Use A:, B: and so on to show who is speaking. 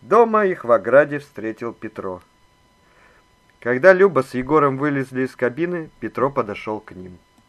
A: Дома их в ограде встретил Петро. Когда Люба с Егором вылезли из кабины, Петро подошел к ним.